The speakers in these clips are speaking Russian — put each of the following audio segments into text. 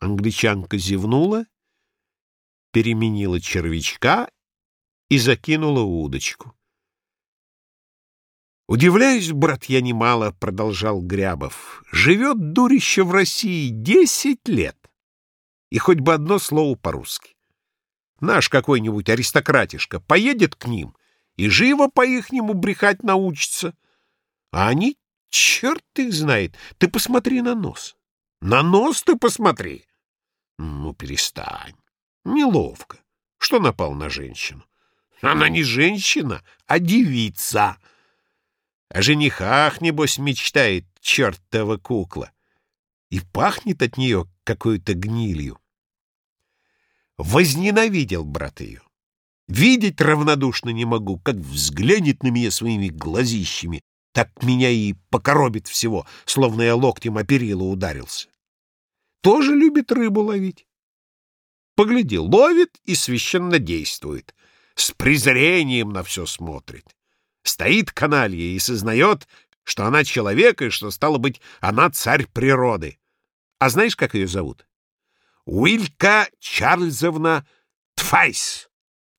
Англичанка зевнула, переменила червячка и закинула удочку. «Удивляюсь, брат, я немало», — продолжал Грябов. «Живет дурище в России десять лет, и хоть бы одно слово по-русски. Наш какой-нибудь аристократишка поедет к ним и живо по-ихнему брехать научится. А они, черт их знает, ты посмотри на нос. На нос ты посмотри. Ну, перестань. Неловко. Что напал на женщину? Она не женщина, а девица. О женихах, небось, мечтает чертова кукла. И пахнет от нее какой-то гнилью. Возненавидел брат ее. Видеть равнодушно не могу, как взглянет на меня своими глазищами, так меня и покоробит всего, словно я локтем о перила ударился. Тоже любит рыбу ловить. Погляди, ловит и священно действует. С презрением на все смотрит. Стоит каналья и сознает, что она человек и что, стало быть, она царь природы. А знаешь, как ее зовут? Уилька Чарльзовна Тфайс.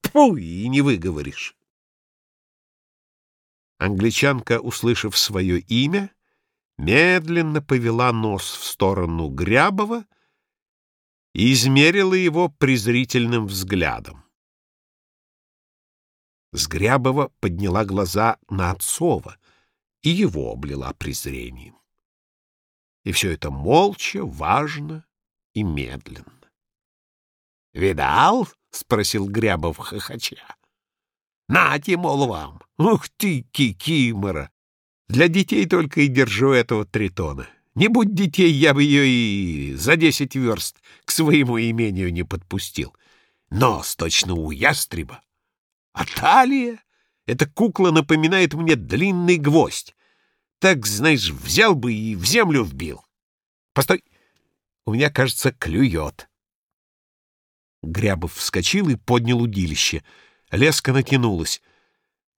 Тьфу, и не выговоришь. Англичанка, услышав свое имя, медленно повела нос в сторону Грябова и измерила его презрительным взглядом. С Грябова подняла глаза на Отцова и его облила презрением. И все это молча, важно и медленно. «Видал?» — спросил Грябов хохоча. «Нате, мол, вам! Ух ты, кикимора! Для детей только и держу этого тритона. Не будь детей, я бы ее и за десять верст к своему имению не подпустил. Нос точно у ястреба. А талия? Эта кукла напоминает мне длинный гвоздь. Так, знаешь, взял бы и в землю вбил. Постой, у меня, кажется, клюет. Грябов вскочил и поднял удилище. Леска натянулась.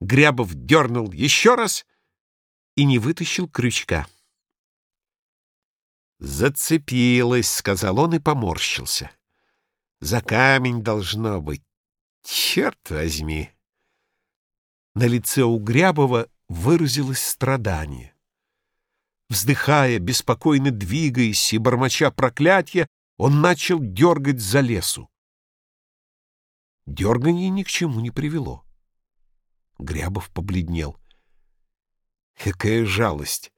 Грябов дернул еще раз и не вытащил крючка. «Зацепилась», — сказал он и поморщился. «За камень должно быть. Черт возьми!» На лице у Грябова выразилось страдание. Вздыхая, беспокойно двигаясь и бормоча проклятия, он начал дергать за лесу. Дерганье ни к чему не привело. Грябов побледнел. Какая жалость!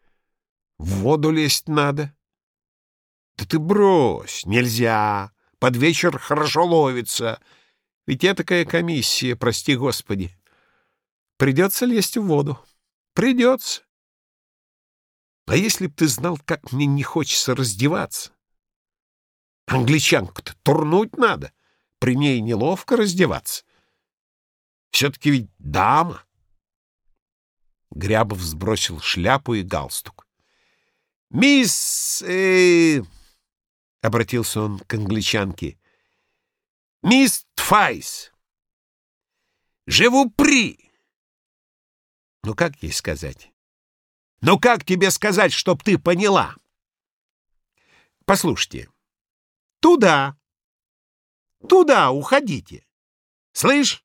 В воду лезть надо. Да ты брось, нельзя. Под вечер хорошо ловится. Ведь я такая комиссия, прости господи. Придется лезть в воду. Придется. А если б ты знал, как мне не хочется раздеваться? Англичанку-то турнуть надо. При ней неловко раздеваться. Все-таки ведь дама. Грябов сбросил шляпу и галстук. «Мисс...» э, — обратился он к англичанке. «Мисс Тфайс, живу при...» «Ну, как ей сказать?» «Ну, как тебе сказать, чтоб ты поняла?» «Послушайте, туда, туда уходите. Слышь,